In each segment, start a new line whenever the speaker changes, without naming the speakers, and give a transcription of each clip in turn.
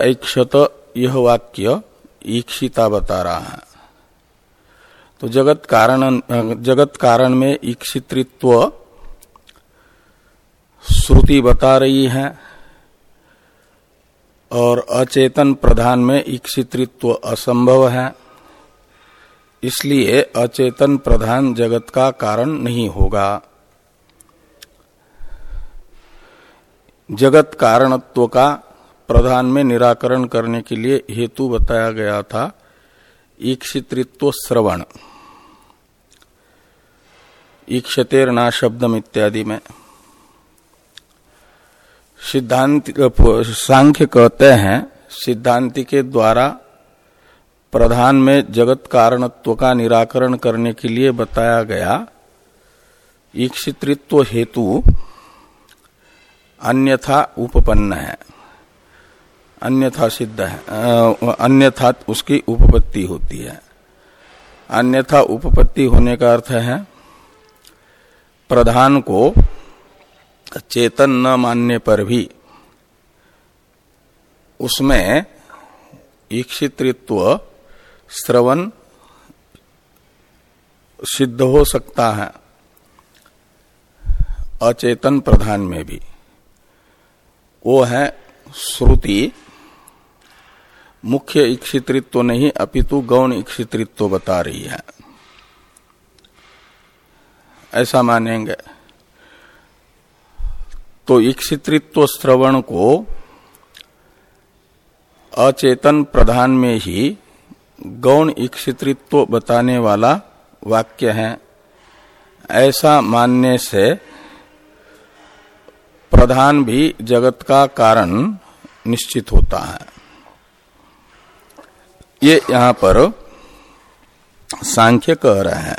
ऐक्षत यह वाक्य ईक्षिता बता रहा है तो जगत कारण जगत कारण में ईक्षित्व श्रुति बता रही है और अचेतन प्रधान में ईक्षित्व असंभव है। इसलिए अचेतन प्रधान जगत का कारण नहीं होगा। जगत कारणत्व का प्रधान में निराकरण करने के लिए हेतु बताया गया था ईक्षित्व श्रवण। ईक्षतेर ना शब्दम इत्यादि में। सिद्धांत, सांख्य कहते हैं, सिद्धांति के द्वारा प्रधान में जगत कारणत्व का निराकरण करने के लिए बताया गया ईक्षित्व हेतु अन्यथा उपपन्न है। अन्यथा सिद्ध है। अन्यथा उसकी उपपत्ति होती है। अन्यथा उपपत्ति होने का अर्थ है, प्रधान को चेतन न मानने पर भी उसमें ईक्षित्व श्रवण सिद्ध हो सकता है, अचेतन प्रधान में भी। वो है श्रुति मुख्य इक्षित्व नहीं, अपितु गौण इक्षित्व बता रही है। ऐसा मानेंगे। तो इक्षित्व श्रवण को अचेतन प्रधान में ही गौण इक्षित्व बताने वाला वाक्य है। ऐसा मानने से प्रधान भी जगत का कारण निश्चित होता है। ये यहाँ पर सांख्य कह रहे हैं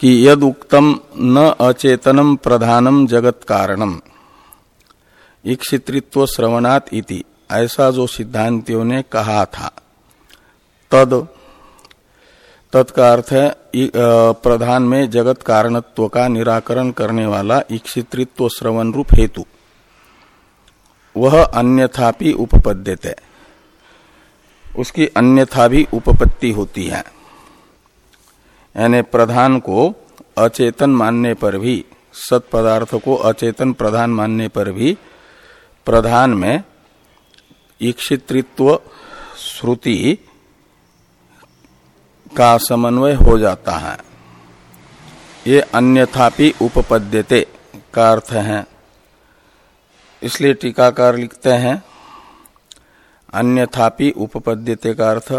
कि यद उक्तम न अचेतनम प्रधानम जगत कारणम। इक्षित्व श्रवणात इति, ऐसा जो सिद्धांतियों ने कहा था। तद, तत्का अर्थ है प्रधान में जगत कारणत्व का निराकरण करने वाला इक्षित्रित्व श्रवण रूप हेतु। वह अन्यथापि उपपद्यते। उसकी अन्यथा भी उपपत्ति होती है। यानी प्रधान को अचेतन मानने पर भी, सत पदार्थ को अचेतन प्रधान मानने पर भी प्रधान में ईक्षित्व श्रुति का समन्वय हो जाता है। ये अन्यथापि उपपद्यते का अर्थ है। इसलिए टीकाकार लिखते हैं अन्यथापि उपपद्यते का अर्थ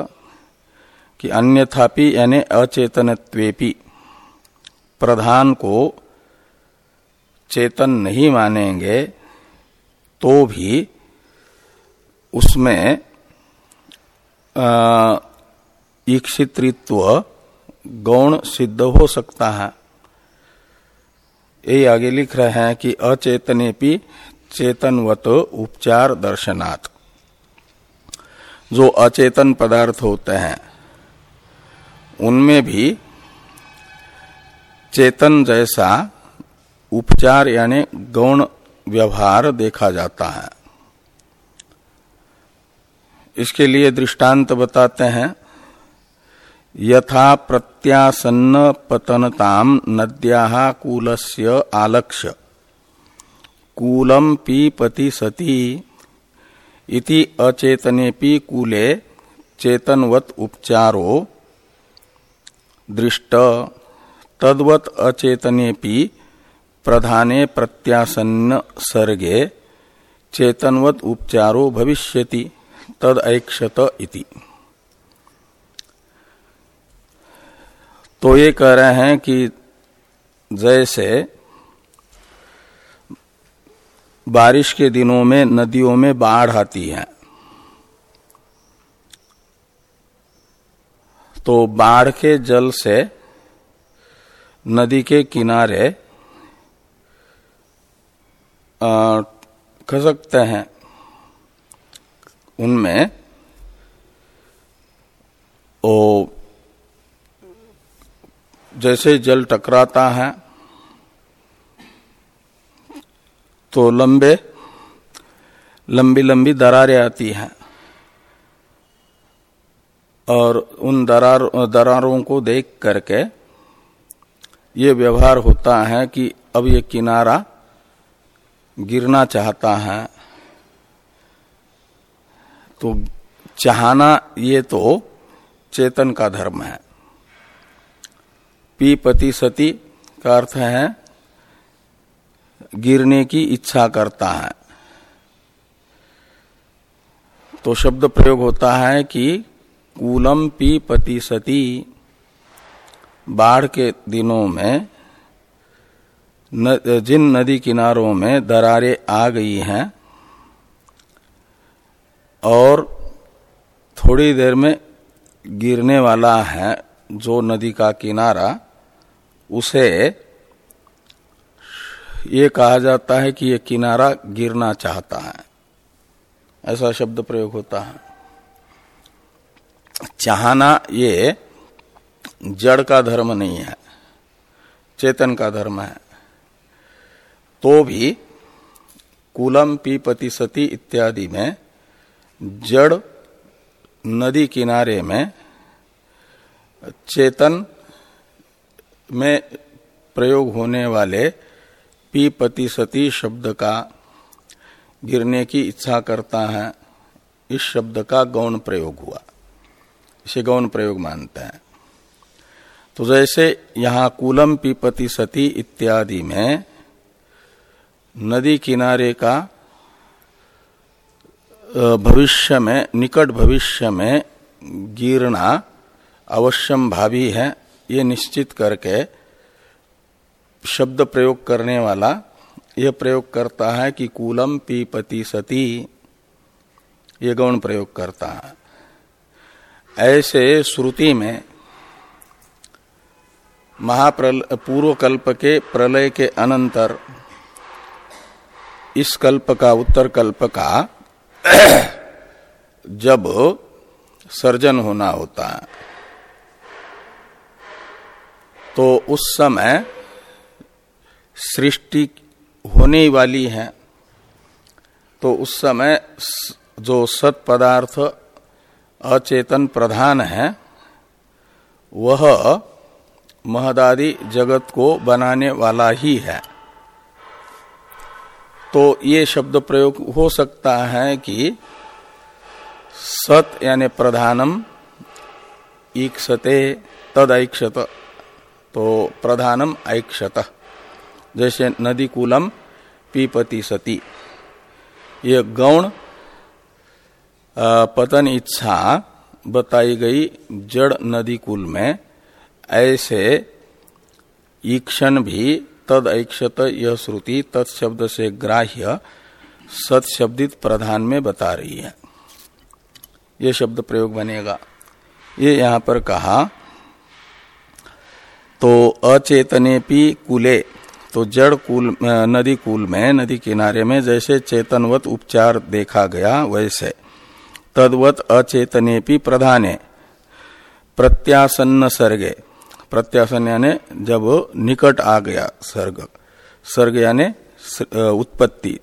कि अन्यथापि यानी अचेतनत्वेपि। प्रधान को चेतन नहीं मानेंगे तो भी उसमें ईक्षित्व गौण सिद्ध हो सकता है। यही आगे लिख रहे हैं कि अचेतने भी चेतनवत उपचार दर्शनात्। जो अचेतन पदार्थ होते हैं, उनमें भी चेतन जैसा उपचार यानी गौण व्यवहार देखा जाता है। इसके लिए दृष्टांत बताते हैं, यथा प्रत्यासन्न पतनताम नद्या कूलस्य आलक्ष्य। कूलम पीपति सती इति अचेतनेपि कूले चेतनवत उपचारो दृष्ट। तद्वत अचेतनेपि प्रधाने प्रत्यासन्न सर्गे चेतनवत उपचारो भविष्यति। तद ऐक्षत इति। तो ये कह रहे हैं कि जैसे बारिश के दिनों में, नदियों में बाढ़ आती है। तो बाढ़ के जल से नदी के किनारे खसकते हैं। उनमें ओ, जैसे जल टकराता है तो लंबे, लंबी लंबी दरारें आती हैं। और उन दरार, दरारों को देख करके ये व्यवहार होता है कि अब ये किनारा गिरना चाहता है। तो चाहना ये तो चेतन का धर्म है। पी पति सती का अर्थ है गिरने की इच्छा करता है। तो शब्द प्रयोग होता है कि कूलम पी पति सती बाढ़ के दिनों में न, जिन नदी किनारों में दरारें आ गई हैं और थोड़ी देर में गिरने वाला है जो नदी का किनारा उसे ये कहा जाता है कि ये किनारा गिरना चाहता है। ऐसा शब्द प्रयोग होता है। चाहना ये जड़ का धर्म नहीं है, चेतन का धर्म है। तो भी कुलम पीपति सती इत्यादि में जड़ नदी किनारे में चेतन में प्रयोग होने वाले पीपति सती शब्द का गिरने की इच्छा करता है, इस शब्द का गौण प्रयोग हुआ। इसे गौण प्रयोग मानते हैं। तो जैसे यहाँ कुलम पीपति सती इत्यादि में नदी किनारे का भविष्य में, निकट भविष्य में गिरना अवश्यम भावी है, ये निश्चित करके शब्द प्रयोग करने वाला यह प्रयोग करता है कि कूलम पीपति सती, ये गौण प्रयोग करता है। ऐसे श्रुति में महाप्रल पूर्व कल्प के प्रलय के अनंतर इस कल्प का उत्तर कल्प का जब सर्जन होना होता है तो उस समय सृष्टि होने वाली है तो उस समय जो सत पदार्थ अचेतन प्रधान है, वह महदादि जगत को बनाने वाला ही है। तो ये शब्द प्रयोग हो सकता है कि सत यानि प्रधानम ईक्षते तद ऐक्षत तो प्रधानम ऐक्षत। जैसे नदी कूलम पीपति सती। ये गौण पतन इच्छा बताई गई जड़ नदी कुल में, ऐसे ईक्षण भी तद ऐक्षत यह श्रुति तत्शब्द से ग्राह्य सत्शब्दित प्रधान में बता रही है। यह शब्द प्रयोग बनेगा। ये यहाँ पर कहा तो अचेतने पी कुले तो जड़ कुल नदी कुल में, नदी किनारे में जैसे चेतनवत उपचार देखा गया, वैसे। तदवत अचेतने पी प्रधाने। प्रत्यासन्न सर्गे। प्रत्यासन यानी जब निकट आ गया सर्ग। सर्ग यानी उत्पत्ति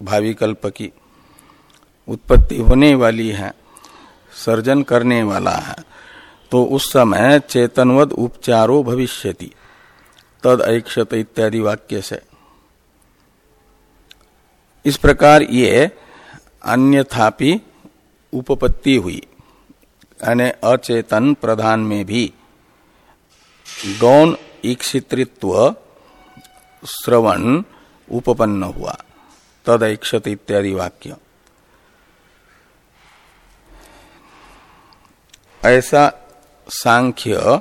भावी कल्प की उत्पत्ति होने वाली है, सर्जन करने वाला है। तो उस समय चेतनवद उपचारो भविष्यति। तद ऐक्षत इत्यादि वाक्य से। इस प्रकार ये अन्यथापि उपपत्ति हुई। यानी अचेतन प्रधान में भी गौण ईक्षित्व श्रवण उपपन्न हुआ। तद ऐक्षत इत्यादि वाक्य। ऐसा सांख्य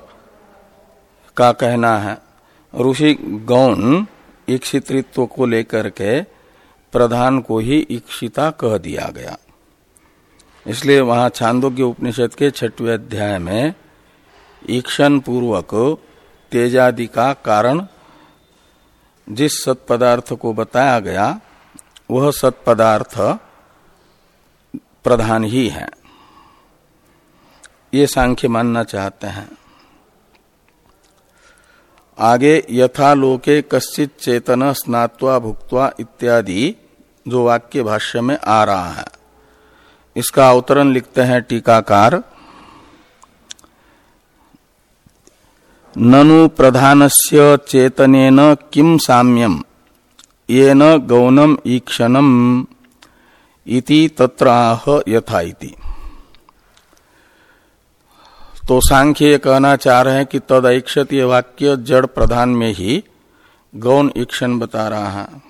का कहना है। ऋषि गौण ईक्षित्व को लेकर के प्रधान को ही ईक्षिता कह दिया गया। इसलिए वहाँ छांदोग्य उपनिषद के छठवें अध्याय में ईक्षण पूर्वक तेजादि का कारण जिस सत्पदार्थ को बताया गया, वह सत्पदार्थ प्रधान ही है। ये सांख्य मानना चाहते हैं। आगे यथा लोके कश्चित चेतन स्नात्वा भुक्त्वा इत्यादि जो वाक्य भाष्य में आ रहा है। इसका अवतरण लिखते हैं टीकाकार। ननु प्रधानस्य चेतनेन किम साम्यम? येन गौनम ईक्षणम इति तत्राह यथा इति। तो सांख्य ये कहना चाह रहे हैं कि तद ऐक्षत ये वाक्य जड़ प्रधान में ही गौण ईक्षण बता रहा है।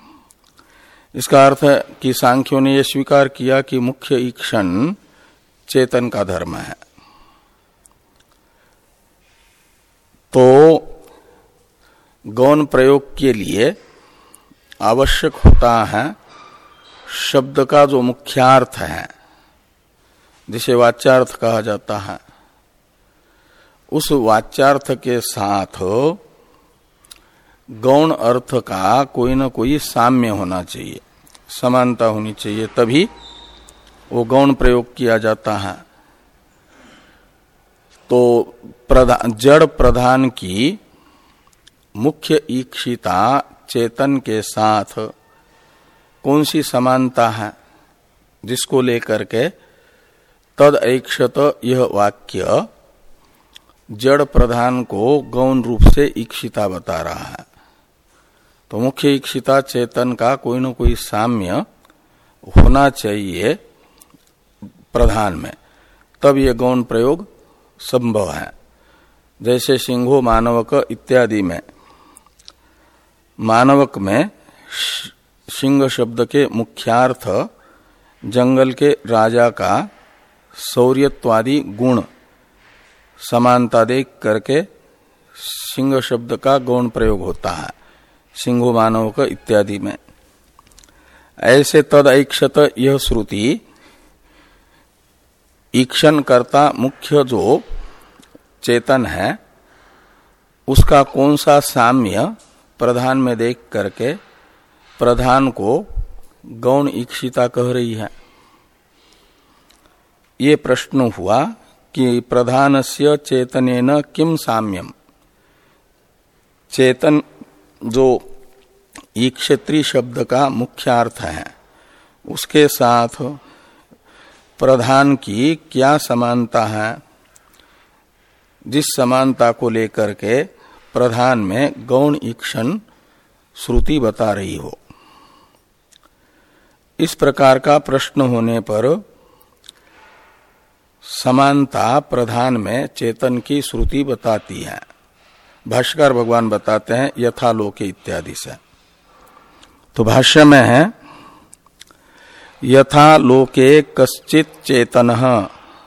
इसका अर्थ है कि सांख्यों ने यह स्वीकार किया कि मुख्य ईक्षण चेतन का धर्म है। तो गौण प्रयोग के लिए आवश्यक होता है शब्द का जो मुख्यार्थ है, जिसे वाच्यार्थ कहा जाता है। उस वाच्यार्थ के साथ गौण अर्थ का कोई न कोई साम्य होना चाहिए। समानता होनी चाहिए, तभी वो गौण प्रयोग किया जाता है। तो प्रधान जड़ प्रधान की मुख्य ईक्षिता चेतन के साथ कौन सी समानता है, जिसको लेकर के तद ऐक्षत यह वाक्य जड़ प्रधान को गौण रूप से इक्षिता बता रहा है। तो मुख्य इक्षिता चेतन का कोई न कोई साम्य होना चाहिए प्रधान में। तब ये गौण प्रयोग संभव है। जैसे सिंहो मानवक इत्यादि में। मानवक में सिंह शब्द के मुख्यार्थ जंगल के राजा का शौर्यवादी गुण समानता देख करके सिंह शब्द का गौण प्रयोग होता है, सिंहो मानव का इत्यादि में। ऐसे तद ऐक्षत यह श्रुति, ईक्षण करता मुख्य जो चेतन है, उसका कौन सा साम्य प्रधान में देख करके प्रधान को गौण ईक्षिता कह रही है। ये प्रश्न हुआ कि प्रधान से चेतन किम साम्यम? चेतन जो ईक्षत्री शब्द का मुख्य अर्थ है, उसके साथ प्रधान की क्या समानता है? जिस समानता को लेकर के प्रधान में गौण ईक्षण श्रुति बता रही हो। इस प्रकार का प्रश्न होने पर समानता प्रधान में चेतन की श्रुति बताती है। भाष्कर भगवान बताते हैं, यथालोके इत्यादि से। तो भाष्य में है यथा लोके कश्चित चेतन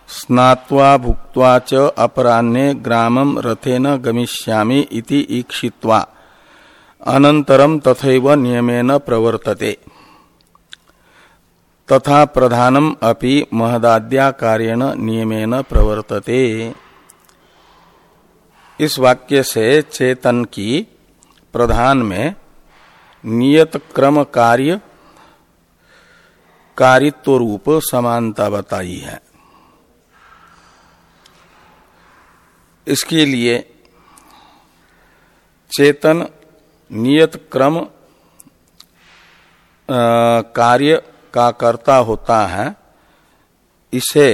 स्नात्वा भुक्त्वा च अपराह्ने ग्रामम रथेन गमिष्यामि इति ईक्षित्वा। अनंतरम तथैव नियमेन प्रवर्तते। तथा प्रधानम अपि महदाद्या नियमेन प्रवर्तते। इस वाक्य से चेतन की प्रधान में नियत क्रम कार्य कारित्व रूप समानता बताई है। इसके लिए चेतन नियत क्रम कार्य का कर्ता होता है, इसे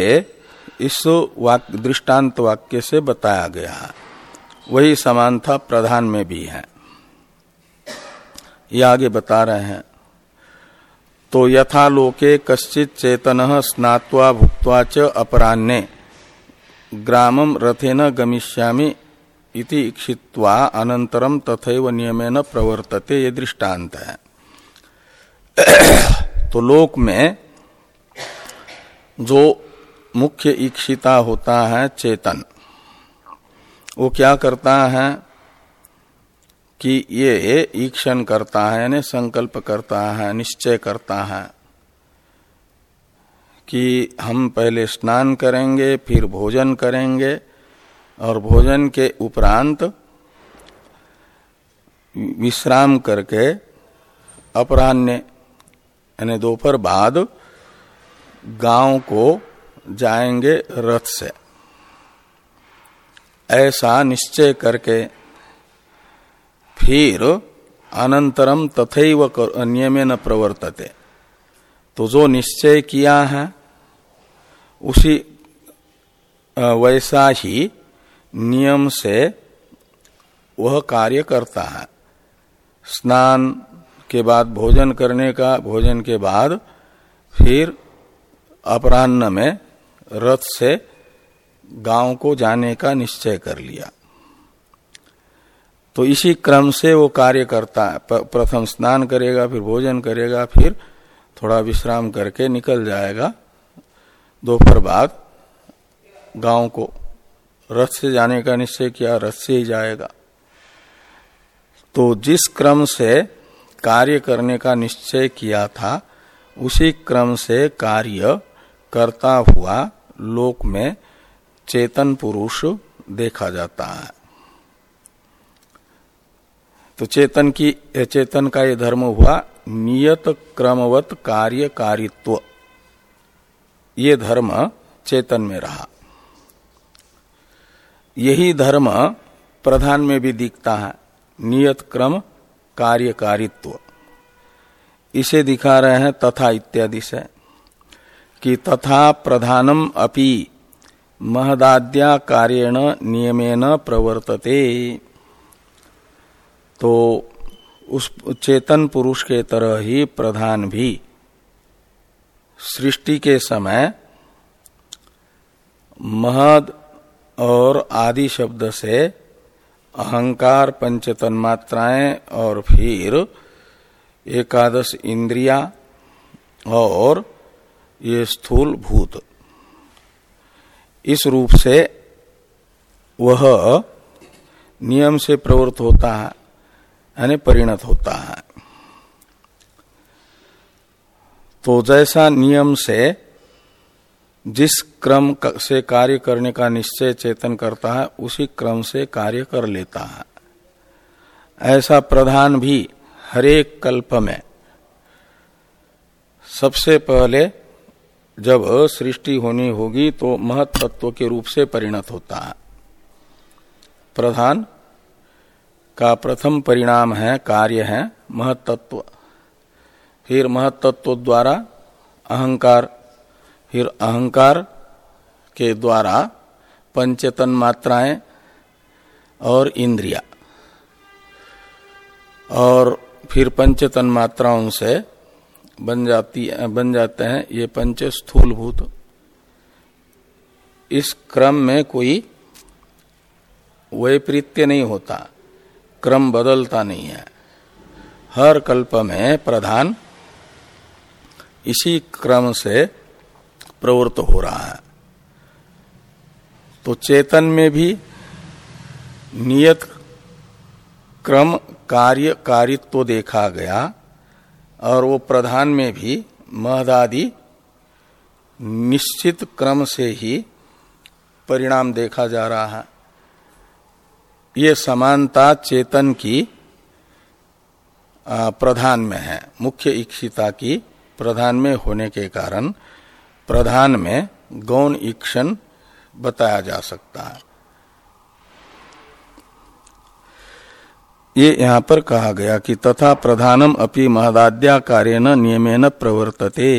इस वाक्य दृष्टांत वाक्य से बताया गया है। वही समानता प्रधान में भी है। ये आगे बता रहे हैं। तो यथा लोके कश्चित चेतन स्नात्वा भुक्त्वा च अपराह्ने ग्रामम रथेन गमिष्यामि इति इक्षित्वा अनंतरम तथैव नियमेन प्रवर्तते ये दृष्टांत है। तो लोक में जो मुख्य इक्षिता होता है चेतन, वो क्या करता है कि ये ईक्षण करता है, यानी संकल्प करता है, निश्चय करता है कि हम पहले स्नान करेंगे, फिर भोजन करेंगे और भोजन के उपरांत विश्राम करके अपराह्न यानी दोपहर बाद गाँव को जाएँगे रथ से। ऐसा निश्चय करके फिर अनंतरम तथैव नियमे न प्रवर्तते। तो जो निश्चय किया है, उसी वैसा ही नियम से वह कार्य करता है। स्नान के बाद भोजन करने का, भोजन के बाद फिर अपराह्न में रथ से गाँव को जाने का निश्चय कर लिया। तो इसी क्रम से वो कार्य करता है प्रथम स्नान करेगा, फिर भोजन करेगा, फिर थोड़ा विश्राम करके निकल जाएगा। दोपहर बाद गाँव को रथ से जाने का निश्चय किया, रथ से ही जाएगा। तो जिस क्रम से कार्य करने का निश्चय किया था, उसी क्रम से कार्य करता हुआ लोक में चेतन पुरुष देखा जाता है। तो चेतन की, चेतन का ये धर्म हुआ नियत क्रमवत कार्य कारित्व ये धर्म चेतन में रहा। यही धर्म प्रधान में भी दिखता है। नियत क्रम कार्यकारित्व। इसे दिखा रहे हैं तथा इत्यादि से कि तथा प्रधानम अपि महदाद्या कार्यण नियमेन प्रवर्तते। तो उस चेतन पुरुष के तरह ही प्रधान भी सृष्टि के समय महद और आदि शब्द से अहंकार पंचतन मात्राएँ और फिर एकादश इंद्रिया और ये स्थूल भूत इस रूप से वह नियम से प्रवृत्त होता है, यानी परिणत होता है। तो जैसा नियम से जिस क्रम से कार्य करने का निश्चय चेतन करता है, उसी क्रम से कार्य कर लेता है। ऐसा प्रधान भी हरेक कल्प में। सबसे पहले जब सृष्टि होनी होगी तो महत्त्व के रूप से परिणत होता है। प्रधान का प्रथम परिणाम है कार्य है महत्त्व फिर महत्त्व द्वारा अहंकार फिर अहंकार के द्वारा पंचतन मात्राएँ और इंद्रिया। और फिर पंचतन मात्राओं से बन जाती, बन जाते हैं ये पंच स्थूल भूत इस क्रम में कोई वैपरीत्य नहीं होता, क्रम बदलता नहीं है। हर कल्प में प्रधान इसी क्रम से प्रवृत्त हो रहा है। तो चेतन में भी नियत क्रम कार्य कारित्व तो देखा गया और वो प्रधान में भी महदादि निश्चित क्रम से ही परिणाम देखा जा रहा है। ये समानता चेतन की प्रधान में है। मुख्य इच्छिता की प्रधान में होने के कारण प्रधान में गौण ईक्षण बताया जा सकता है। ये यहाँ पर कहा गया कि तथा प्रधानम अपि महदाद्या कार्य नियमेन प्रवर्तते,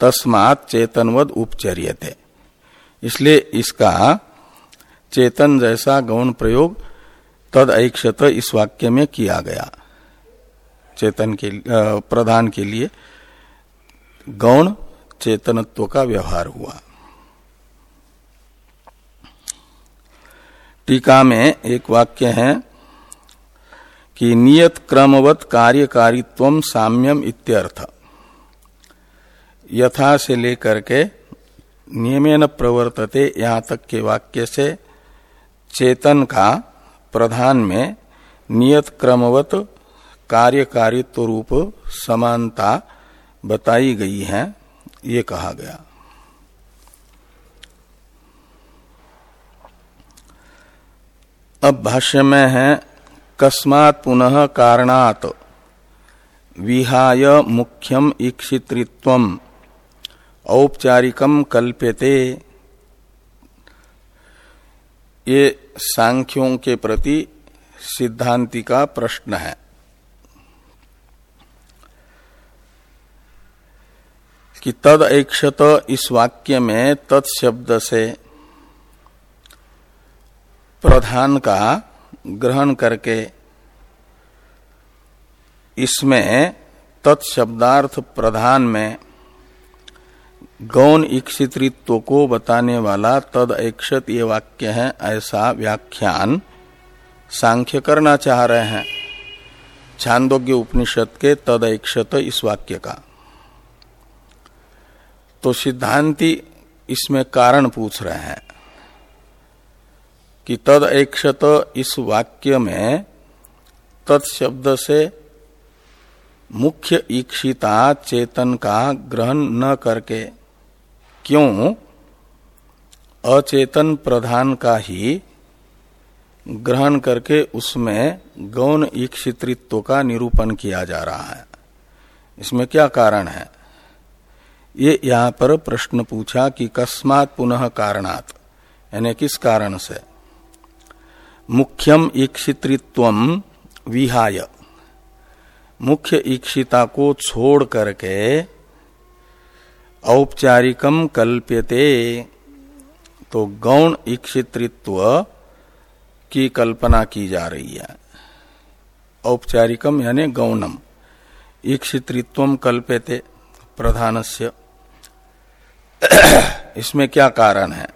तस्मात चेतनवद उपचर्यते। इसलिए इसका चेतन जैसा गौण प्रयोग तद ऐक्षत इस वाक्य में किया गया। चेतन के प्रधान के लिए गौण चेतनत्व का व्यवहार हुआ। टीका में एक वाक्य है कि नियत क्रमवत कार्यकारित्व साम्यम इत्यर्थ। यथा से लेकर के नियमेन प्रवर्तते यहाँ तक के वाक्य से चेतन का प्रधान में नियत क्रमवत कार्यकारित्व रूप समानता बताई गई है। ये कहा गया। अब भाष्य में है, कस्मात पुनः कारणात विहाय मुख्यम ईक्षित्व औपचारिकम कल्प्यते। ये सांख्यों के प्रति सिद्धांति का प्रश्न है। कि तद ऐक्षत इस वाक्य में तत्शब्द से प्रधान का ग्रहण करके इसमें तत्शब्दार्थ प्रधान में गौण इक्षित्व को बताने वाला तद ऐक्षत ये वाक्य है, ऐसा व्याख्यान सांख्य करना चाह रहे हैं। छांदोग्य उपनिषद के तद इस वाक्य का। तो सिद्धांति इसमें कारण पूछ रहे हैं कि तद ऐक्षत इस वाक्य में तत्शब्द से मुख्य ईक्षिता चेतन का ग्रहण न करके क्यों? अचेतन प्रधान का ही ग्रहण करके उसमें गौण ईक्षित्व का निरूपण किया जा रहा है। इसमें क्या कारण है? ये यहाँ पर प्रश्न पूछा कि कस्मात पुनः कारणात। यानी किस कारण से? मुख्यम ईक्षित्व विहाय। मुख्य ईक्षिता को छोड़ करके औपचारिकम कल्प्यते। तो गौण ईक्षित्व की कल्पना की जा रही है। औपचारिकम यानी गौणम। ईक्षित्व कल्प्यते प्रधानस्य। इसमें क्या कारण है?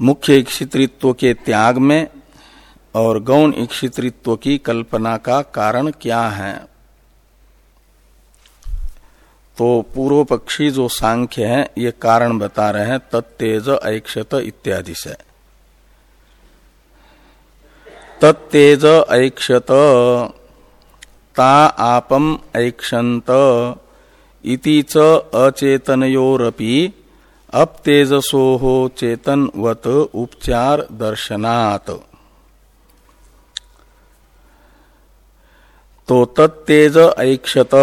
मुख्य इक्षित्व के त्याग में और गौण इक्षित्व की कल्पना का कारण क्या है? तो पूर्व पक्षी जो सांख्य है, ये कारण बता रहे हैं, तत्तेज, ऐक्षत इत्यादि से। तत्तेज, ऐक्षत, ता, आपम ऐक्षत इति च अचेतनयोरपि अब हो चेतनवत उपचार दर्शनात् तो तत्तेज ऐक्षत।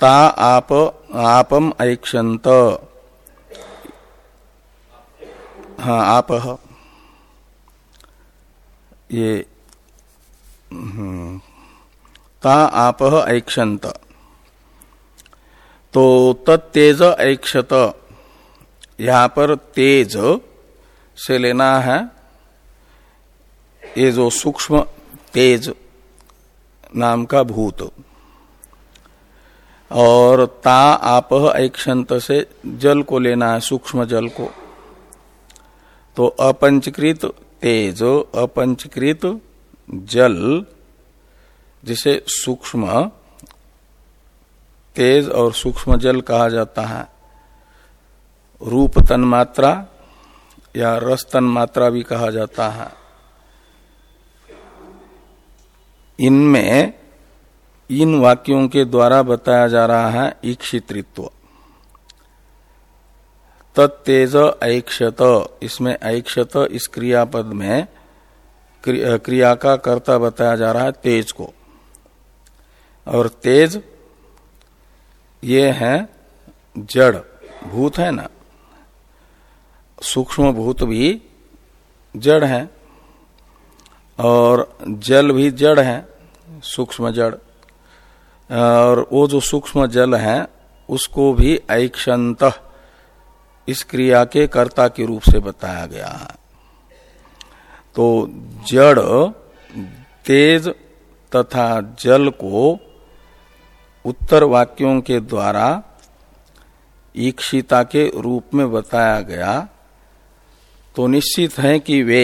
ता आप आपम ऐक्षत हाँ आप। ये ता आप ऐक्षत तो तत्तेज ऐक्षत। यहाँ पर तेज से लेना है। ये जो सूक्ष्म तेज नाम का भूत। और ता आप ऐक्षंत से जल को लेना है, सूक्ष्म जल को। तो अपंचकृत तेज, अपंचकृत जल, जिसे सूक्ष्म तेज और सूक्ष्म जल कहा जाता है। रूप तन मात्रा या रस तन मात्रा भी कहा जाता है। इनमें इन वाक्यों के द्वारा बताया जा रहा है ईक्षित्व तत्तेज ऐक्षत, इसमें ऐक्षत इस क्रियापद में क्रिया का कर्ता बताया जा रहा है तेज को। और तेज ये है जड़, भूत है ना। सूक्ष्म भूत भी जड़ है और जल भी जड़ है, सूक्ष्म जड़। और वो जो सूक्ष्म जल है, उसको भी ऐक्षत, इस क्रिया के कर्ता के रूप से बताया गया है। तो जड़ तेज तथा जल को उत्तर वाक्यों के द्वारा ईक्षिता के रूप में बताया गया तो निश्चित है कि वे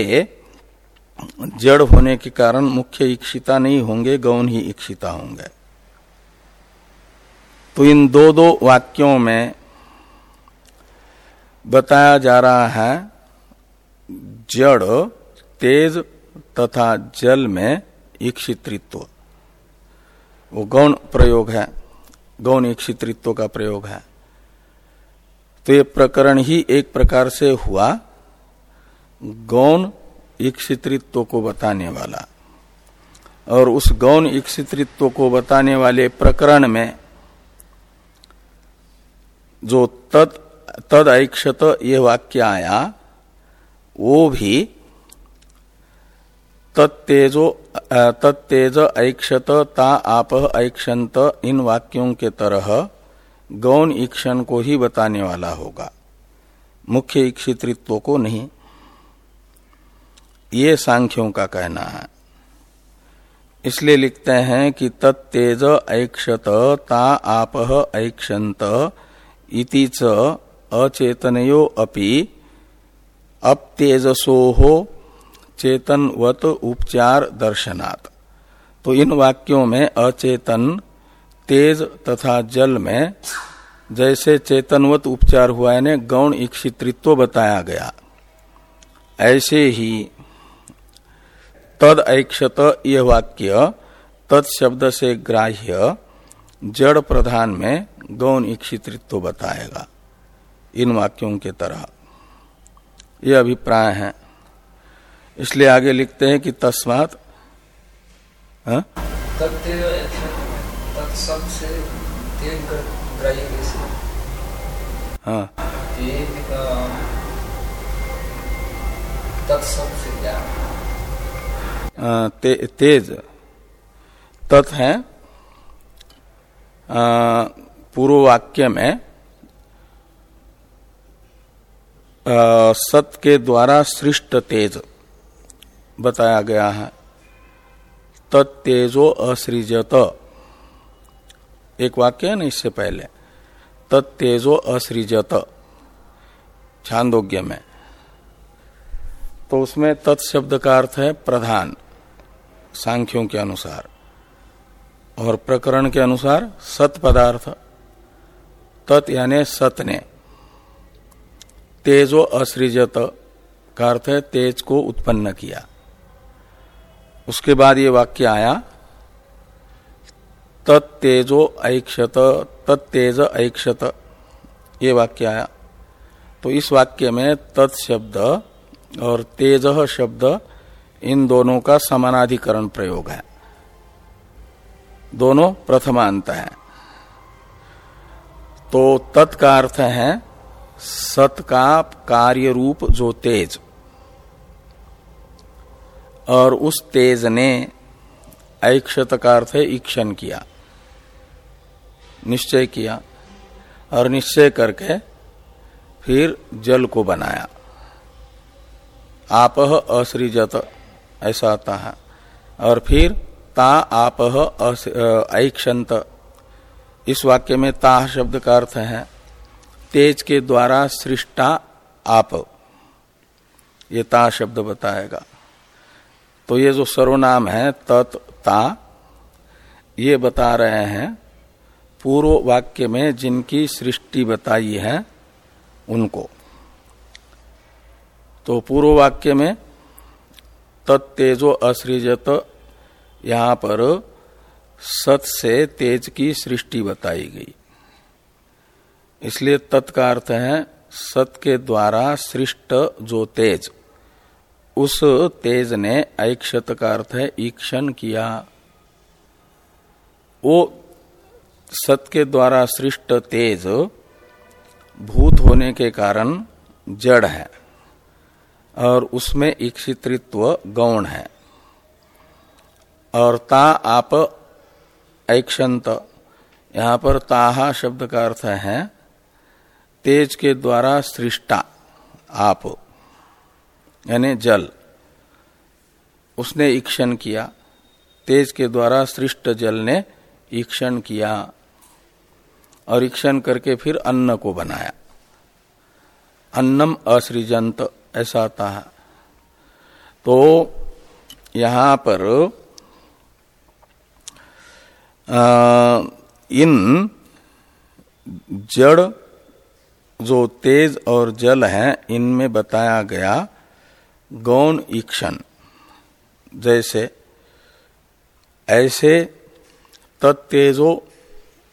जड़ होने के कारण मुख्य इक्षिता नहीं होंगे गौन ही इक्षिता होंगे। तो इन दो दो वाक्यों में बताया जा रहा है, जड़ तेज तथा जल में इक्षित्व वो गौण प्रयोग है, गौण इक्षित्व का प्रयोग है। तो ये प्रकरण ही एक प्रकार से हुआ गौण इक्षित्व को बताने वाला। और उस गौण इक्षित्व को बताने वाले प्रकरण में जो तद तद ऐक्षत ये वाक्य आया, वो भी तत्तेजो तत्तेज ऐक्षत ता आप ऐक्षंत इन वाक्यों के तरह गौण ईक्षण को ही बताने वाला होगा। मुख्य ईक्षित्व को नहीं। ये सांख्यों का कहना है। इसलिए लिखते हैं कि तत्तेज ऐक्षत ता आप ऐक्षंत इति च अचेतनयो अपि तेजसो हो चेतनवत उपचार दर्शनात्। तो इन वाक्यों में अचेतन, तेज तथा जल में जैसे चेतनवत उपचार हुआ है गौण इक्षित्व बताया गया। ऐसे ही तद ऐक्षत यह वाक्य तत्शब्द से ग्राह्य जड़ प्रधान में गौण इक्षित्व बताएगा। इन वाक्यों के तरह यह अभिप्राय है। इसलिए आगे लिखते हैं कि तस्मात हाँ? हाँ। ते, तेज। तत् है पूर्व वाक्य में सत के द्वारा सृष्ट तेज। बताया गया है। तत्तेजो असृजत। एक वाक्य है ना इससे पहले। तत्तेजो असृजत। छांदोग्य में। तो उसमें तत्शब्द का अर्थ है प्रधान, सांख्यों के अनुसार। और प्रकरण के अनुसार सत पदार्थ। तत् यानी सत ने। तेजो असृजत का अर्थ है तेज को उत्पन्न किया। उसके बाद ये वाक्य आया, तत्तेजो ऐक्षत, तत्तेज ऐक्षत। ये वाक्य आया। तो इस वाक्य में तत्शब्द और तेज शब्द, इन दोनों का समानाधिकरण प्रयोग है। दोनों प्रथमांत है। तो तत्का अर्थ है, सत का कार्य रूप जो तेज। और उस तेज ने ऐक्षत का अर्थ ईक्षण किया, निश्चय किया और निश्चय करके फिर जल को बनाया। आप असृजत, ऐसा आता है। और फिर ता आप ऐक्षंत। इस वाक्य में ता शब्द का अर्थ है, तेज के द्वारा सृष्टा आप। ये ता शब्द बताएगा। तो ये जो सर्वनाम है, तत्, ता, ये बता रहे हैं, पूर्व वाक्य में जिनकी सृष्टि बताई है, उनको। तो पूर्व वाक्य में तत्तेजो असृजत, यहाँ पर सत से तेज की सृष्टि बताई गई। इसलिए तत्का अर्थ है, सत के द्वारा सृष्ट जो तेज। उस तेज ने ऐक्षत का अर्थ है ईक्षण किया। वो सत के द्वारा सृष्ट तेज भूत होने के कारण जड़ है और उसमें ईक्षित्व गौण है। और ता आप ऐक्षंत, यहाँ पर ताहा शब्द का अर्थ है तेज के द्वारा सृष्टा आप। यानी जल। उसने ईक्षण किया। तेज के द्वारा सृष्ट जल ने ईक्षण किया और ईक्षण करके फिर अन्न को बनाया। अन्नम असृजंत, ऐसा आता है। तो यहाँ पर इन जड़, जो तेज और जल है, इनमें बताया गया गौण ईक्षण। जैसे, ऐसे तत्तेजो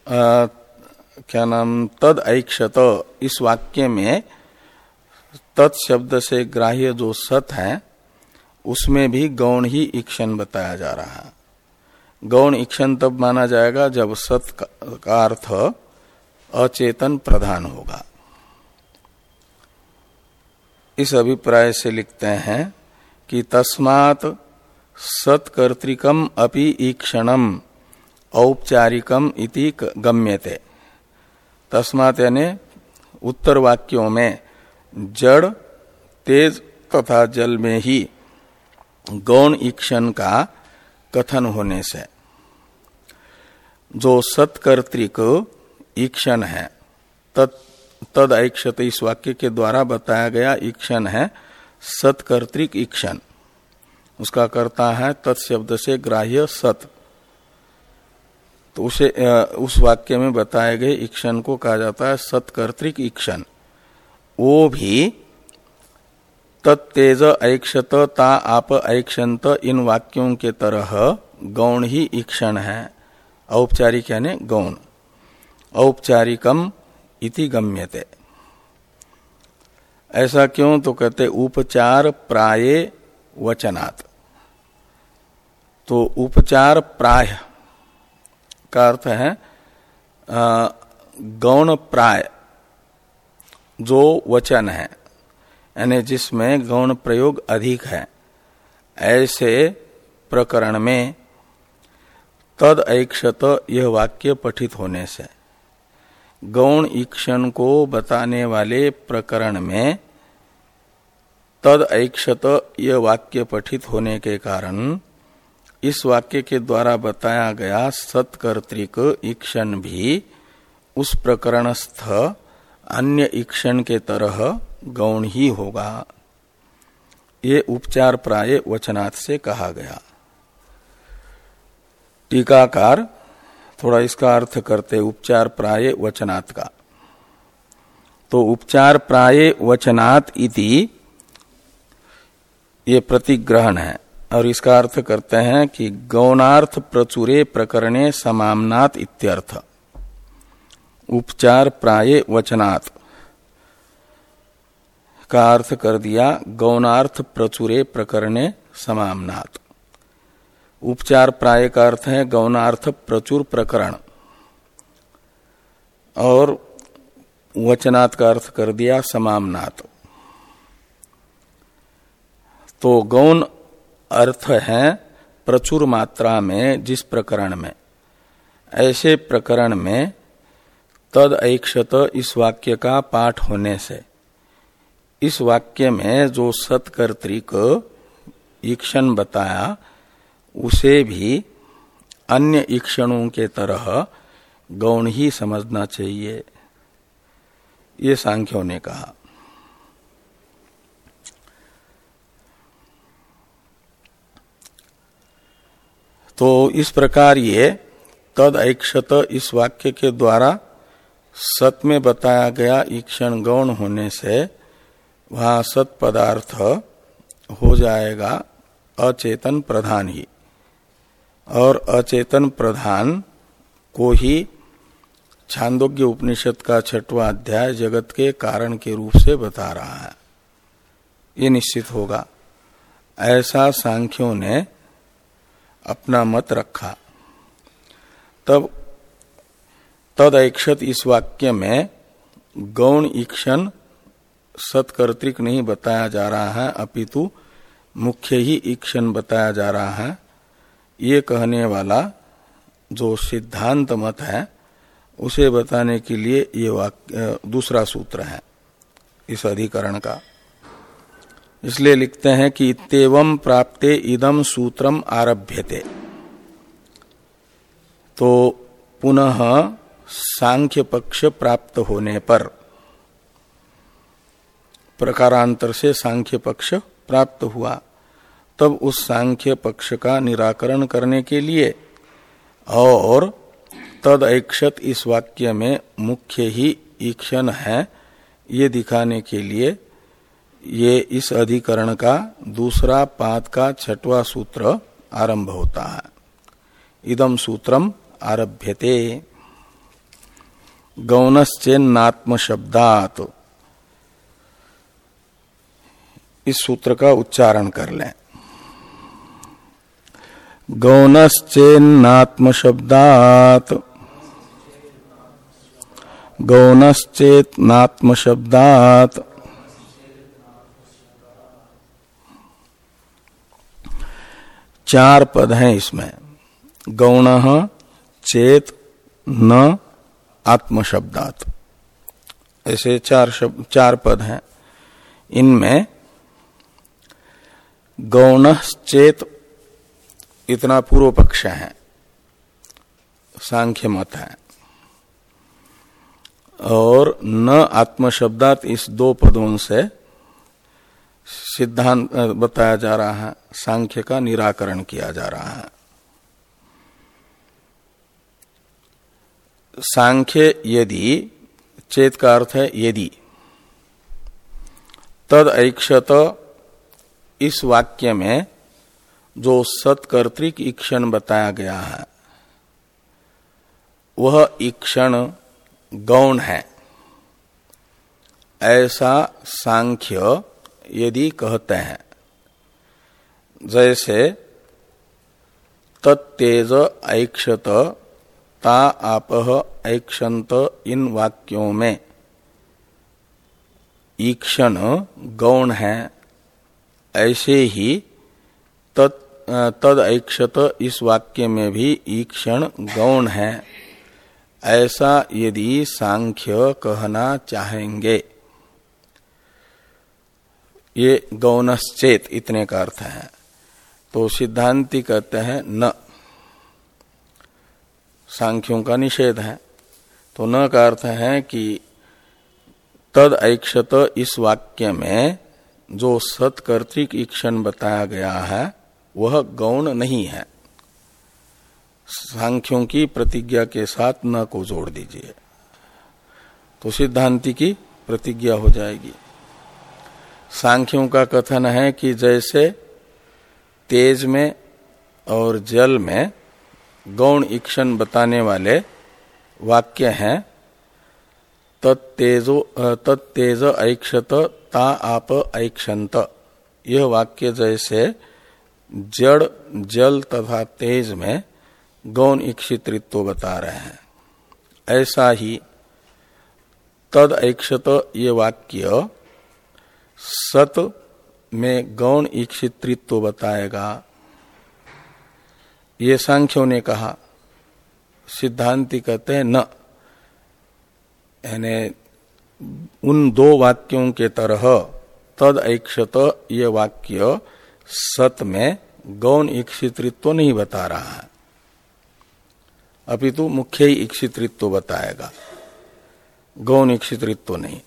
क्या नाम, तद ऐक्षत, इस वाक्य में तत्शब्द से ग्राह्य जो सत है, उसमें भी गौण ही ईक्षण बताया जा रहा है। गौण ईक्षण तब माना जाएगा जब सत का अर्थ अचेतन प्रधान होगा। इस अभिप्राय से लिखते हैं कि तस्मात सत्कर्तिकम अपि ईक्षणम, औपचारिकम इति गम्यते। तस्मात यानी उत्तर वाक्यों में जड़, तेज तथा जल में ही गौण ईक्षण का कथन होने से। जो सत्कर्तिक ईक्षण है तद तद ऐक्षत इस वाक्य के द्वारा बताया गया ईक्षण है, सत्कर्तिक ईक्षण। उसका करता है, तत्शब्द से ग्राह्य सत। तो उसे उस वाक्य में बताए गए ईक्षण को कहा जाता है सत्कर्तिक ईक्षण। वो भी, तत्तेज ऐक्षत ता आप ऐक्षंत इन वाक्यों के तरह गौण ही ईक्षण है। औपचारिक यानी गौण। औपचारिकम इति गम्यते। ऐसा क्यों? तो कहते, उपचार प्राय वचनात्। तो उपचार प्राय का अर्थ है गौण प्राय, जो वचन है, यानी जिसमें गौण प्रयोग अधिक है, ऐसे प्रकरण में तद ऐक्षत यह वाक्य पठित होने से। गौण ईक्षण को बताने वाले प्रकरण में तद ऐक्षत यह वाक्य पठित होने के कारण इस वाक्य के द्वारा बताया गया सत्कर्तिक ईक्षण भी उस प्रकरणस्थ अन्य ईक्षण के तरह गौण ही होगा। ये उपचार प्राय वचनात् से कहा गया। टीकाकार थोड़ा इसका अर्थ करते उपचार प्राय वचनात् का। तो उपचार प्राय वचनात् इति ये प्रतिग्रहण है, और इसका अर्थ करते हैं कि गौणार्थ प्रचुरे प्रकरणे समामनात् इत्यर्थ। उपचार प्राय वचनात् का अर्थ कर दिया, गौणार्थ प्रचुरे प्रकरणे समामनात्। उपचार प्राय का अर्थ है गौनार्थ प्रचुर प्रकरण। और वचनात् का अर्थ कर दिया समामनात्। तो गौण अर्थ है प्रचुर मात्रा में जिस प्रकरण में। ऐसे प्रकरण में तद ऐक्षत इस वाक्य का पाठ होने से। इस वाक्य में जो सत्कर्तिक ईक्षण बताया उसे भी अन्य ईक्षणों के तरह गौण ही समझना चाहिए। ये सांख्यों ने कहा। तो इस प्रकार ये तद ऐक्षत इस वाक्य के द्वारा सत में बताया गया ईक्षण गौण होने से वहाँ सत पदार्थ हो जाएगा, अचेतन प्रधान ही। और अचेतन प्रधान को ही छांदोग्य उपनिषद का छठवा अध्याय जगत के कारण के रूप से बता रहा है। ये निश्चित होगा। ऐसा सांख्यों ने अपना मत रखा। तब, तद ऐक्षत इस वाक्य में गौण ईक्षण सत्कर्तिक नहीं बताया जा रहा है, अपितु मुख्य ही ईक्षण बताया जा रहा है। ये कहने वाला जो सिद्धांत मत है, उसे बताने के लिए ये वाक्य दूसरा सूत्र है इस अधिकरण का। इसलिए लिखते हैं कि इतम प्राप्ते इदम सूत्रम आरभ्यते। तो पुनः सांख्य पक्ष प्राप्त होने पर, प्रकारांतर से सांख्य पक्ष प्राप्त हुआ। तब उस सांख्य पक्ष का निराकरण करने के लिए और तद ऐक्षत इस वाक्य में मुख्य ही ईक्षण है, ये दिखाने के लिए ये इस अधिकरण का दूसरा पाद का छठवा सूत्र आरंभ होता है। इदम सूत्रम आरभ्यते। गौनश्चेन्नात्म शब्दात इस सूत्र का उच्चारण कर लें। गौनश्चेन्नात्म शब्दात गौनश्चेतनात्म शब्दात चार पद हैं इसमें। गौण, चेत, न, आत्मशब्दात। ऐसे चार शब्द चार पद हैं। इनमें गौण चेत इतना पूर्व पक्ष है, सांख्य मत है। और न आत्मशब्दात इस दो पदों से सिद्धांत बताया जा रहा है, सांख्य का निराकरण किया जा रहा है। सांख्य यदि, चेत का अर्थ है यदि, तद ऐक्षत इस वाक्य में जो सत्कर्तृक ईक्षण बताया गया है, वह ईक्षण गौण है। ऐसा सांख्य यदि कहते हैं, जैसे, तत्तेज ऐक्षत ता आप ऐक्षंत इन वाक्यों में, ईक्षण गौण है, ऐसे ही तद ऐक्षत इस वाक्य में भी ईक्षण गौण है। ऐसा यदि सांख्य कहना चाहेंगे। ये गौनश्चेत इतने का अर्थ है। तो सिद्धांति कहते हैं न। सांख्यों का निषेध है। तो न का अर्थ है कि तद ऐक्षत इस वाक्य में जो सत्कर्तिक ईक्षण बताया गया है वह गौण नहीं है। सांख्यों की प्रतिज्ञा के साथ न को जोड़ दीजिए। तो सिद्धांति की प्रतिज्ञा हो जाएगी। सांख्यों का कथन है कि जैसे तेज में और जल में गौण ईक्षण बताने वाले वाक्य हैं तत्तेजो तत्तेज ऐक्षत ता आप ऐक्षंत। यह वाक्य जैसे जड़, जल तथा तेज में गौण इक्षित्व बता रहे हैं। ऐसा ही तद ऐक्षत ये वाक्य सत में गौण इक्षित्व बताएगा। ये सांख्यों ने कहा, सिद्धांति कहते हैं न। उन दो वाक्यों के तरह तद ऐक्षत ये वाक्य सत में गौण इक्षित्व नहीं बता रहा है। अपितु मुख्य ही इक्षित्व बताएगा। गौण इक्षित्व नहीं।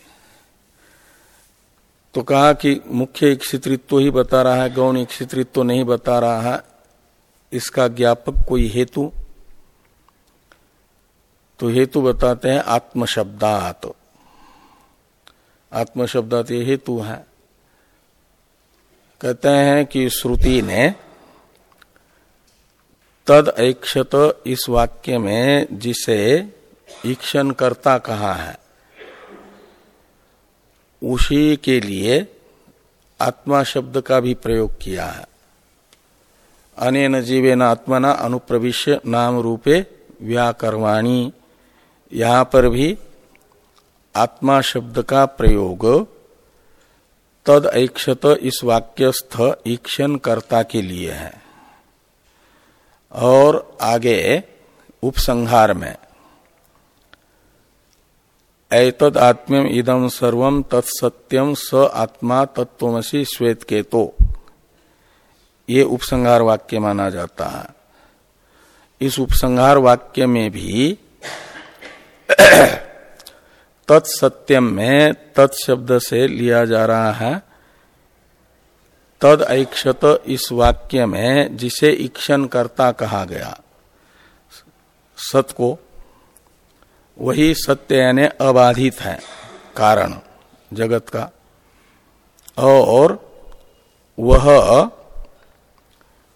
तो कहा कि मुख्य इक्षित्व ही बता रहा है, गौण इक्षित्व नहीं बता रहा है, इसका ज्ञापक कोई हेतु? तो हेतु बताते हैं आत्मशब्दात। आत्मशब्दात ये हेतु है। कहते हैं कि श्रुति ने तद ऐक्षत इस वाक्य में जिसे ईक्षण करता कहा है, उसी के लिए आत्मा शब्द का भी प्रयोग किया है। अनेन जीवेन आत्मना अनुप्रविश्य नाम रूपे व्याकरवाणी। यहाँ पर भी आत्मा शब्द का प्रयोग तद ऐक्षत इस वाक्यस्थ ईक्षण कर्ता के लिए है। और आगे उपसंहार में, ऐतद आत्म्यम इदम सर्वम तत्सत्यम स आत्मा तत्वमसी श्वेत के तो ये उपसंहार वाक्य माना जाता है। इस उपसंहार वाक्य में भी तत्सत्यम में तत्शब्द से लिया जा रहा है। तद ऐक्षत इस वाक्य में जिसे ईक्षण करता कहा गया, सत को, वही सत्य यानी अबाधित है, कारण, जगत का। और वह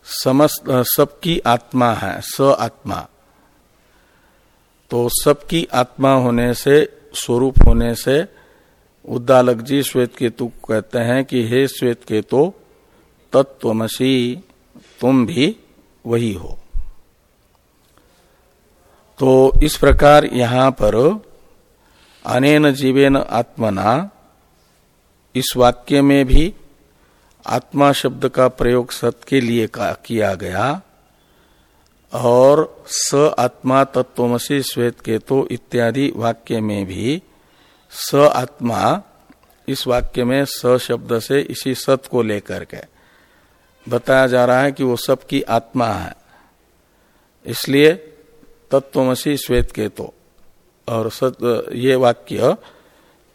समस्त, सबकी आत्मा है, स आत्मा। तो सबकी आत्मा होने से स्वरूप होने से उद्दालक जी श्वेत केतु कहते हैं कि हे श्वेत केतु, तत्वमसी तुम भी वही हो। तो इस प्रकार यहाँ पर अनेन जीवेन आत्मना, इस वाक्य में भी आत्मा शब्द का प्रयोग सत के लिए किया गया। और स आत्मा तत्वमसी श्वेत के तो इत्यादि वाक्य में भी स आत्मा, इस वाक्य में स शब्द से इसी सत को लेकर के बताया जा रहा है कि वो सबकी आत्मा है। इसलिए तत्वमसी श्वेत के तो और सत, ये वाक्य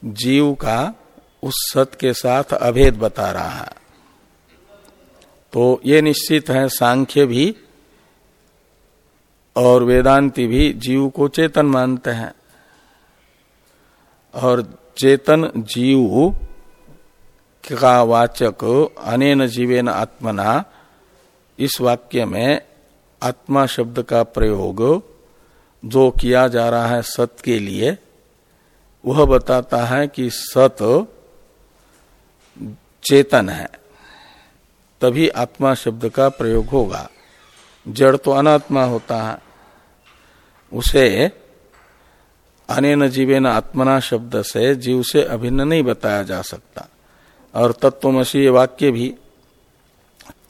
जीव का उस सत के साथ अभेद बता रहा है। तो ये निश्चित है, सांख्य भी और वेदांति भी जीव को चेतन मानते हैं। और चेतन जीव का वाचक अनेन जीवेन आत्मना, इस वाक्य में आत्मा शब्द का प्रयोग जो किया जा रहा है सत के लिए, वह बताता है कि सत चेतन है, तभी आत्मा शब्द का प्रयोग होगा। जड़ तो अनात्मा होता है। उसे अनेन जीवेन आत्मना शब्द से जीव से अभिन्न नहीं बताया जा सकता। और तत्वमसी वाक्य भी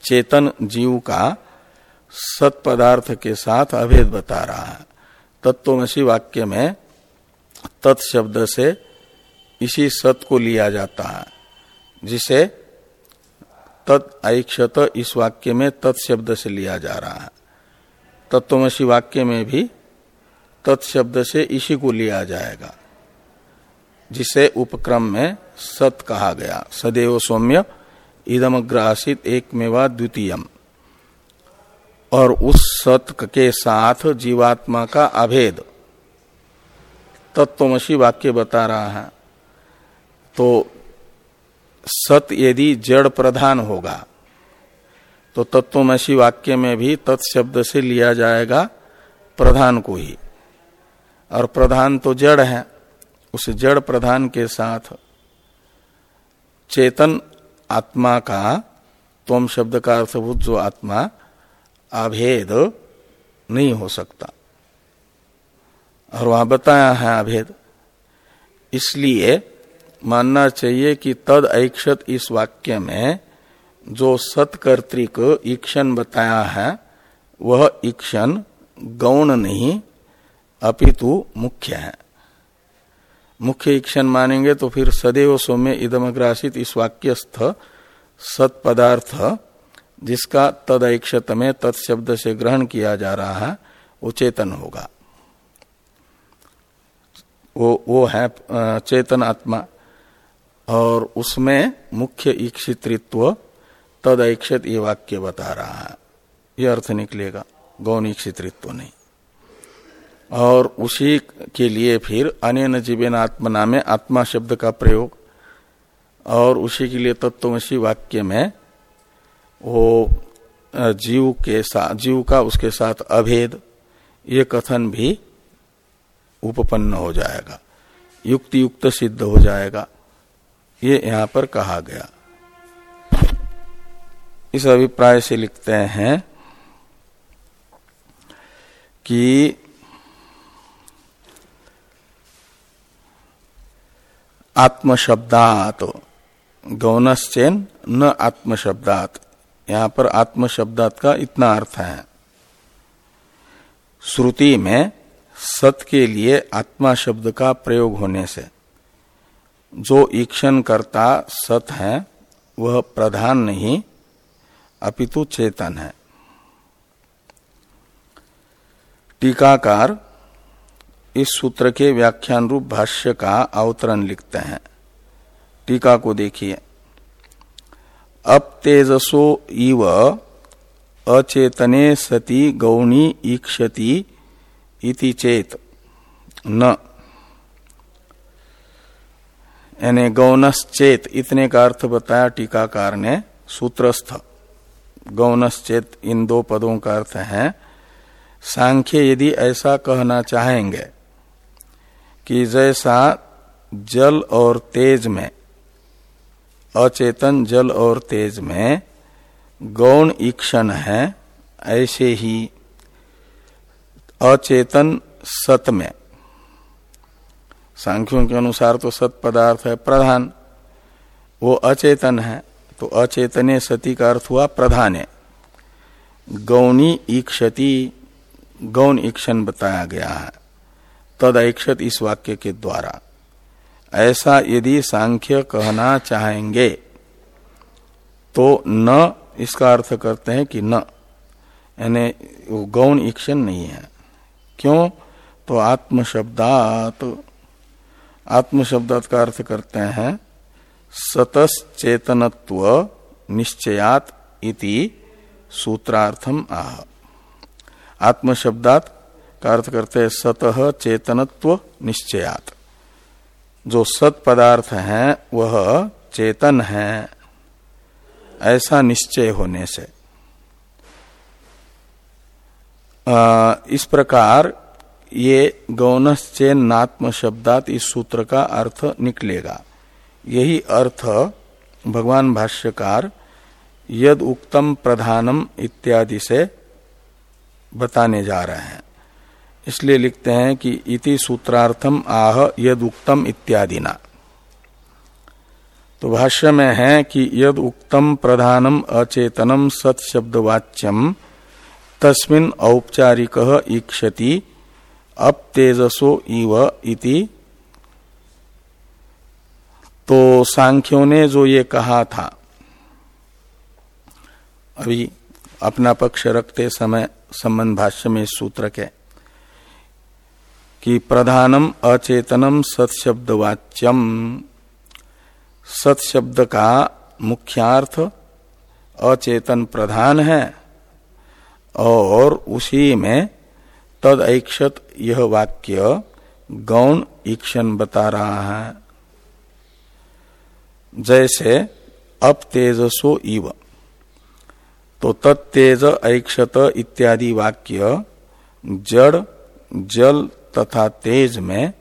चेतन जीव का सत पदार्थ के साथ अभेद बता रहा है। तत्वमसी वाक्य में तत्शब्द से इसी सत को लिया जाता है, जिसे तत्क्षत इस वाक्य में तत्शब्द से लिया जा रहा है। तत्वमसी वाक्य में भी तत्शब्द से इसी को लिया जाएगा, जिसे उपक्रम में सत कहा गया। सदैव सौम्य इदमग्र आसित एक मेवा द्वितीयम। और उस सत के साथ जीवात्मा का अभेद। तत्वमसी वाक्य बता रहा है। तो सत यदि जड़ प्रधान होगा तो तत्वमसी वाक्य में भी तत्शब्द से लिया जाएगा प्रधान को ही। और प्रधान तो जड़ है, उस जड़ प्रधान के साथ चेतन आत्मा का तोम शब्द का अर्थभूत जो आत्मा अभेद नहीं हो सकता। और वहाँ बताया है अभेद, इसलिए मानना चाहिए कि तद ऐक्षत इस वाक्य में जो सतकर्तिक ईक्षण बताया है, वह ईक्षण गौण नहीं, अपितु मुख्य है। मुख्य ईक्षण मानेंगे तो फिर सदैव सौम्य इदमग्रासित इस वाक्यस्थ सत्पदार्थ, जिसका तद ऐक्षत में तत्शब्द से ग्रहण किया जा रहा है, वो चेतन होगा। वो वो है चेतन आत्मा। और उसमें मुख्य ईक्षित्व तद ऐक्षित ये वाक्य बता रहा है। ये अर्थ निकलेगा, गौण ईक्षित्व नहीं। और उसी के लिए फिर अन्य जीवन आत्मना में आत्मा शब्द का प्रयोग। और उसी के लिए तत्वमसी वाक्य में वो जीव के साथ जीव का उसके साथ अभेद, ये कथन भी उपपन्न हो जाएगा। युक्त युक्त सिद्ध हो जाएगा। ये यहाँ पर कहा गया। इस अभिप्राय से लिखते हैं कि आत्मशब्दात, गौनश्चैन न आत्मशब्दात। यहाँ पर आत्मशब्दात का इतना अर्थ है। श्रुति में सत के लिए आत्मा शब्द का प्रयोग होने से। जो ईक्षण करता सत है, वह प्रधान नहीं, अपितु चेतन है। टीकाकार इस सूत्र के व्याख्यान रूप भाष्य का अवतरण लिखते हैं। टीका को देखिए। अब तेजसो इव अचेतने सती गौणी ईक्षति इति चेत। न। यानी गौनश्चेत, इतने का अर्थ बताया टीकाकार ने, सूत्रस्थ। गौनश्चेत, इन दो पदों का अर्थ है, सांख्य यदि ऐसा कहना चाहेंगे कि जैसा जल और तेज में, अचेतन जल और तेज में गौण ईक्षण है, ऐसे ही अचेतन सत में। सांख्यों के अनुसार तो सत पदार्थ है प्रधान। वो अचेतन है तो अचेतने सती का अर्थ हुआ प्रधाने गौणी ईक्षति गौण ईक्षण बताया गया है। तद ऐक्षत इस वाक्य के द्वारा। ऐसा यदि सांख्य कहना चाहेंगे तो न, इसका अर्थ करते हैं कि न। यानी गौण ईक्षण नहीं है। क्यों? तो आत्म शब्दात आत्म शब्दात का अर्थ करते हैं सतस चेतनत्व निश्चयात इति सूत्रार्थम आह। आत्म शब्दात का अर्थ करते हैं सतह चेतनत्व निश्चयात। जो सत पदार्थ है वह चेतन है। ऐसा निश्चय होने से। आ, इस प्रकार ये गौनश्चेन नात्म शब्दात इस सूत्र का अर्थ निकलेगा। यही अर्थ भगवान भाष्यकार यद उक्तम प्रधानम इत्यादि से बताने जा रहे हैं। इसलिए लिखते हैं कि इति सूत्रार्थम आह यद उक्तम इत्यादि ना तो भाष्य में है कि यद उक्तम प्रधानम अचेतनम सत शब्द वाच्यम तस्मिन औपचारिक इक्षति अब तेजसो इव इति। तो सांख्यों ने जो ये कहा था, अभी अपना पक्ष रखते समय संबंध भाष्य में सूत्र के, कि प्रधानम अचेतनम सत्शब्दवाच्यम। सत्शब्द का मुख्यार्थ अचेतन प्रधान है, और उसी में तद ऐक्षत यह वाक्य गौण ईक्षण बता रहा है। जैसे, अब तेजसो इव। तो तत्तेज, ऐक्षत इत्यादि वाक्य जड़, जल तथा तेज में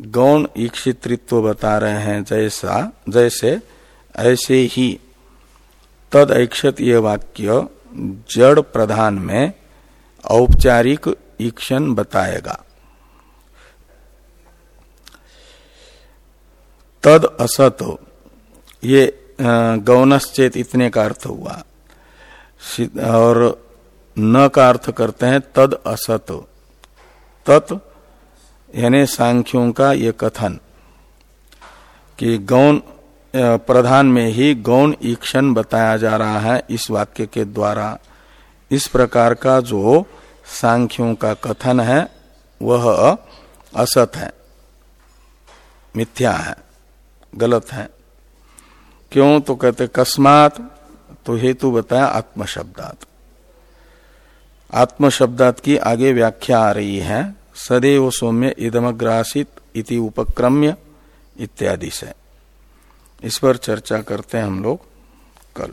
गौण ईक्षित्व बता रहे हैं। जैसा, जैसे, ऐसे ही तद ऐक्षत यह वाक्य जड़ प्रधान में औपचारिक ईक्षण बताएगा। तद असत। ये गौनश्चेत इतने का अर्थ हुआ। और न का अर्थ करते हैं तद असत। तत्, यानी सांख्यों का ये कथन। कि गौण प्रधान में ही गौण ईक्षण बताया जा रहा है इस वाक्य के द्वारा। इस प्रकार का जो सांख्यों का कथन है, वह असत है, मिथ्या है, गलत है। क्यों? तो कहते, कस्मात तो हेतु बताया आत्म शब्दात आत्म शब्दात की आगे व्याख्या आ रही है, सदैव सौम्य इदमग्रासित इति उपक्रम्य इत्यादि से। इस पर चर्चा करते हैं हम लोग कल।